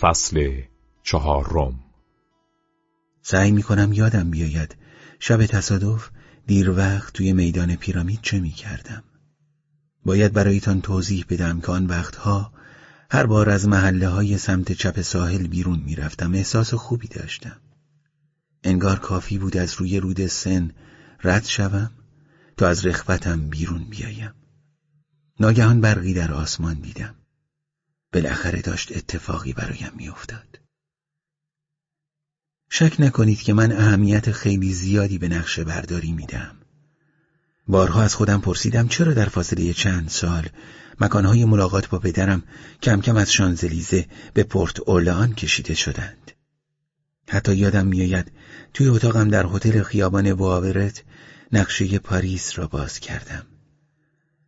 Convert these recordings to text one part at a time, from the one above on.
فصل چهارم. سعی می‌کنم یادم بیاید شب تصادف دیر وقت توی میدان پیرامید چه می‌کردم. باید برایتان توضیح بدم که آن وقتها هر بار از محله های سمت چپ ساحل بیرون می‌رفتم احساس خوبی داشتم. انگار کافی بود از روی رود سن رد شوم تا از رخوتم بیرون بیایم. ناگهان برقی در آسمان دیدم. بالاخره داشت اتفاقی برایم میافتاد. شک نکنید که من اهمیت خیلی زیادی به نقشه برداری میدم. بارها از خودم پرسیدم چرا در فاصله چند سال مکانهای ملاقات با پدرم کم کم از شانزلیزه به پورت اورلان کشیده شدند. حتی یادم میآید توی اتاقم در هتل خیابان واورت نقشه پاریس را باز کردم.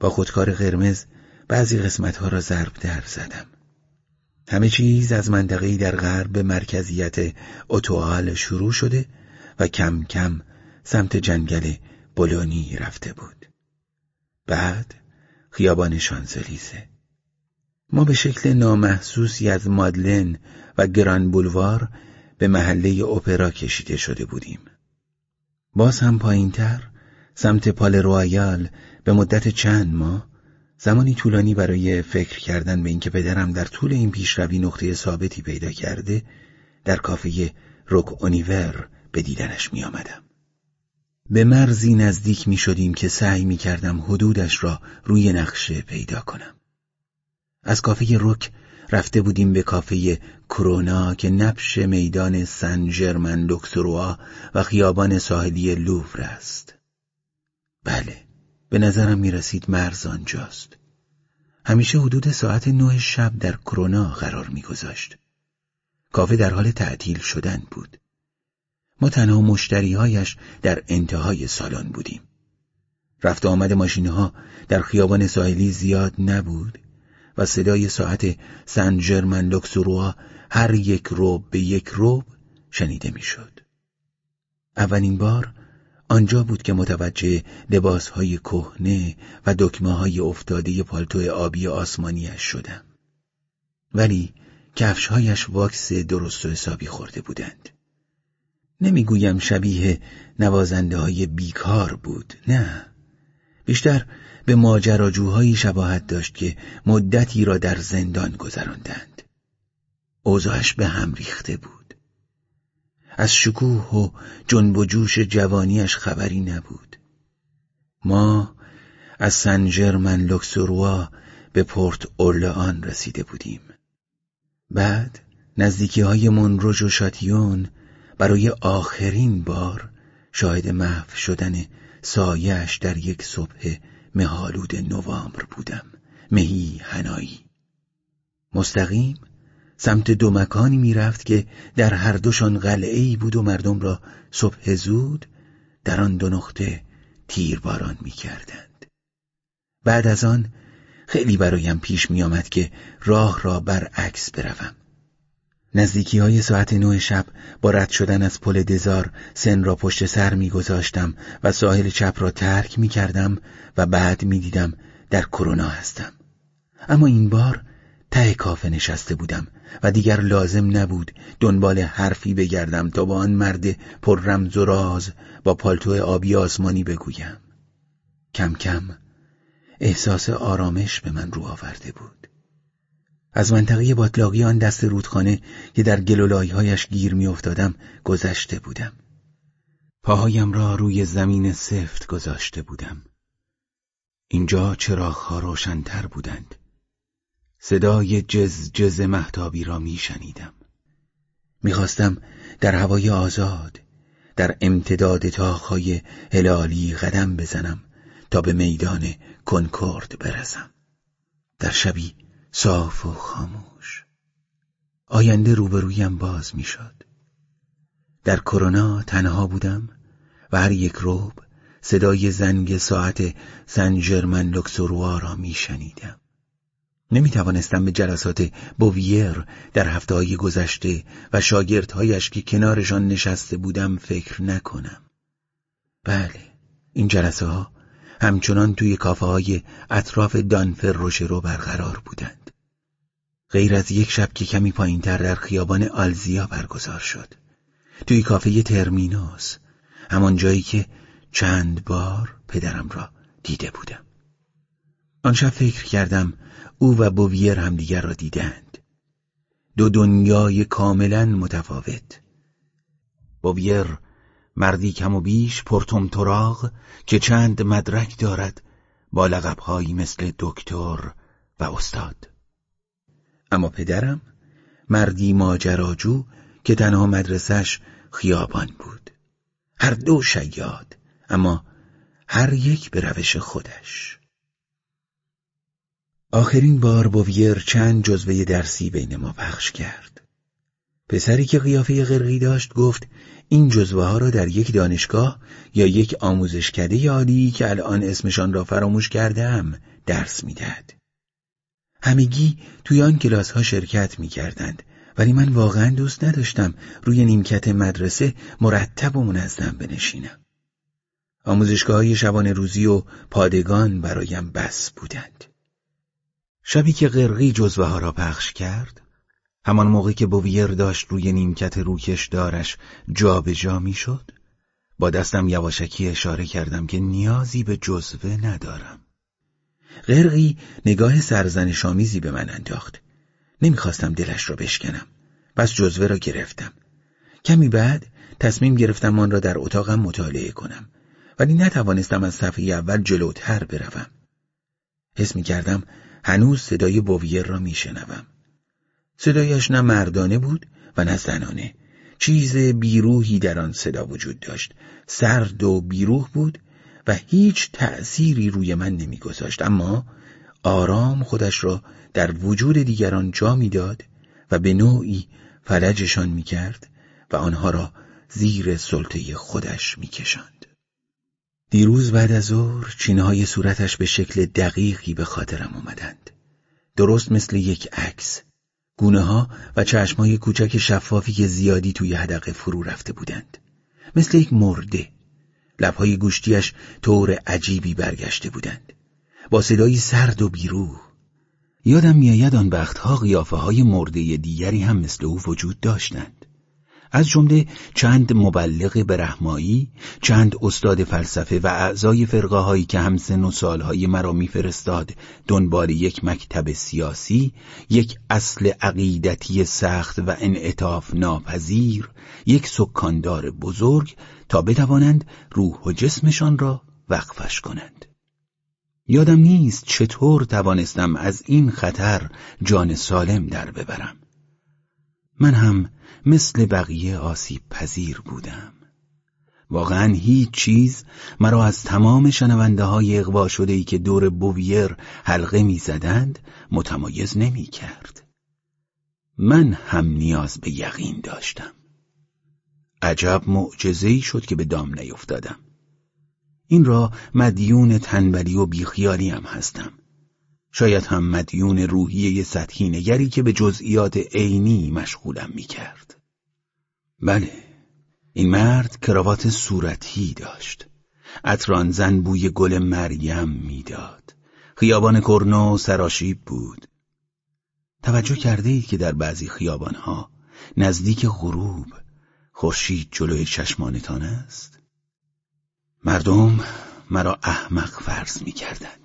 با خودکار قرمز بعضی قسمتها را ضرب در زدم. همه چیز از منطقه‌ای در غرب به مرکزیت اتوال شروع شده و کم کم سمت جنگل بولونی رفته بود. بعد خیابان شانزلیزه ما به شکل نامحسوسی از مادلن و گران بولوار به محله اپرا کشیده شده بودیم. باز هم پایینتر سمت پال رویال به مدت چند ماه زمانی طولانی برای فکر کردن به اینکه پدرم در طول این پیشروی نقطه ثابتی پیدا کرده در کافه روک اونیور به دیدنش می آمدم. به مرزی نزدیک می شدیم که سعی می کردم حدودش را روی نقشه پیدا کنم. از کافه روک رفته بودیم به کافه کرونا که نبش میدان سن ژرمن لوکسروا و خیابان ساحلی لوور است. بله، به نظرم می رسید مرز آنجاست. همیشه حدود ساعت نه شب در کرونا قرار میگذاشت. کافه در حال تعطیل شدن بود. ما تنها مشتریهایش در انتهای سالن بودیم. رفت آمد ماشین ها در خیابان ساحلی زیاد نبود و صدای ساعت سن ژرمن لوکسوروا هر یک روب به یک روب شنیده می‌شد. اولین بار آنجا بود که متوجه لباسهای کهنه و دکمه های افتاده پالتو آبی آسمانیش شدم. ولی کفشهایش واکس درست و حسابی خورده بودند. نمی‌گویم شبیه نوازنده های بیکار بود، نه. بیشتر به ماجراجوهایی شباهت داشت که مدتی را در زندان گذراندند. اوضاعش به هم ریخته بود. از شکوه و جنب و جوش جوانیش خبری نبود. ما از سن ژرمن لوکسوروا به پورت اورلئان رسیده بودیم. بعد نزدیکی های منروژ و شاتیون برای آخرین بار شاهد محو شدن سایش در یک صبح مهالود نوامبر بودم. مهی هنایی. مستقیم سمت دو مکانی می‌رفت که در هر دوشان ای بود و مردم را صبح زود در آن دو نقطه تیرباران می‌کردند. بعد از آن خیلی برایم پیش میآمد که راه را برعکس بروم. نزدیکی های ساعت نه شب با رد شدن از پل دزار سن را پشت سر میگذاشتم و ساحل چپ را ترک می‌کردم و بعد می‌دیدم در کرونا هستم. اما این بار ته کافه نشسته بودم و دیگر لازم نبود دنبال حرفی بگردم تا با آن مرد پر رمز و راز با پالتو آبی آسمانی بگویم. کم کم احساس آرامش به من رو آورده بود. از منطقه باطلاقی آن دست رودخانه که در گلولایهایش گیر میافتادم گذشته بودم. پاهایم را روی زمین سفت گذاشته بودم. اینجا چراغها روشنتر بودند. صدای جز جز محتابی را میشنیدم. می‌خواستم در هوای آزاد در امتداد تاخهای هلالی قدم بزنم تا به میدان کنکورد برسم. در شبی صاف و خاموش. آینده روبرویم باز می‌شد. در کرونا تنها بودم و هر یک روب صدای زنگ ساعت سن ژرمن لوکسوروا را میشنیدم. نمی توانستم به جلسات بوویر در هفته های گذشته و شاگردهایش که کنارشان نشسته بودم فکر نکنم. بله، این جلسه ها همچنان توی کافه های اطراف دانفر روشرو برقرار بودند. غیر از یک شب که کمی پایینتر در خیابان آلزیا برگزار شد توی کافه ترمینوس همان جایی که چند بار پدرم را دیده بودم آن شب فکر کردم او و بوویر همدیگر را دیدند. دو دنیای کاملا متفاوت. بوویر مردی کم و بیش پرتم تراغ که چند مدرک دارد با لقبهایی مثل دکتر و استاد. اما پدرم مردی ماجراجو که تنها مدرسش خیابان بود. هر دو شیاد اما هر یک به روش خودش. آخرین بار بویر چند جزوه درسی بین ما پخش کرد پسری که قیافه غرقی داشت گفت این جزوه ها را در یک دانشگاه یا یک آموزشکده عالی که الان اسمشان را فراموش کردم درس می‌دهد. همگی توی آن کلاس ها شرکت می کردند ولی من واقعا دوست نداشتم روی نیمکت مدرسه مرتب و منظم بنشینم. آموزشگاه های شبان روزی و پادگان برایم بس بودند. شبی که غرقی جزوه ها را پخش کرد همان موقع که بویر داشت روی نیمکت روکش دارش جا به جا می شد با دستم یواشکی اشاره کردم که نیازی به جزوه ندارم. غرقی نگاه سرزن شامیزی به من انداخت. نمی‌خواستم دلش را بشکنم. پس جزوه را گرفتم. کمی بعد تصمیم گرفتم آن را در اتاقم مطالعه کنم. ولی نتوانستم از صفحه اول جلوتر بروم. حس می کردم هنوز صدای بویر را میشنوم. صدایش نه مردانه بود و نه زنانه. چیز بیروهی در آن صدا وجود داشت. سرد و بیروح بود و هیچ تأثیری روی من نمیگذاشت. اما آرام خودش را در وجود دیگران جا می‌داد و به نوعی فلجشان می‌کرد و آنها را زیر سلطه خودش میکشاند. دیروز بعد از ظهر چینهای صورتش به شکل دقیقی به خاطرم آمدند. درست مثل یک عکس. گونه ها و چشمای کوچک شفافی که زیادی توی حدقه فرو رفته بودند. مثل یک مرده. لبهای گوشتیش طور عجیبی برگشته بودند. با صدایی سرد و بیروح. یادم میآید آن وقتها قیافه های مرده دیگری هم مثل او وجود داشتند. از جمله چند مبلغ برهمایی، چند استاد فلسفه و اعضای فرقه هایی که هم سن و سالهای مرا میفرستاد دنبال یک مکتب سیاسی، یک اصل عقیدتی سخت و انعطاف ناپذیر، یک سکاندار بزرگ تا بتوانند روح و جسمشان را وقفش کنند. یادم نیست چطور توانستم از این خطر جان سالم در ببرم. من هم مثل بقیه آسیب پذیر بودم واقعا هیچ چیز مرا از تمام شنونده های اقوا شده ای که دور بوویر حلقه می زدند متمایز نمی کرد. من هم نیاز به یقین داشتم. عجب معجزه‌ای شد که به دام نیفتادم. این را مدیون تنبلی و بیخیالی هم هستم. شاید هم مدیون روحیه سطحی نگری که به جزئیات عینی مشغولم می کرد. بله این مرد کراوات صورتی داشت. اتران زن بوی گل مریم می‌داد. خیابان کرنو سراشیب بود. توجه کرده اید که در بعضی خیابانها نزدیک غروب خورشید جلوی چشمانتان است؟ مردم مرا احمق فرض می‌کردند.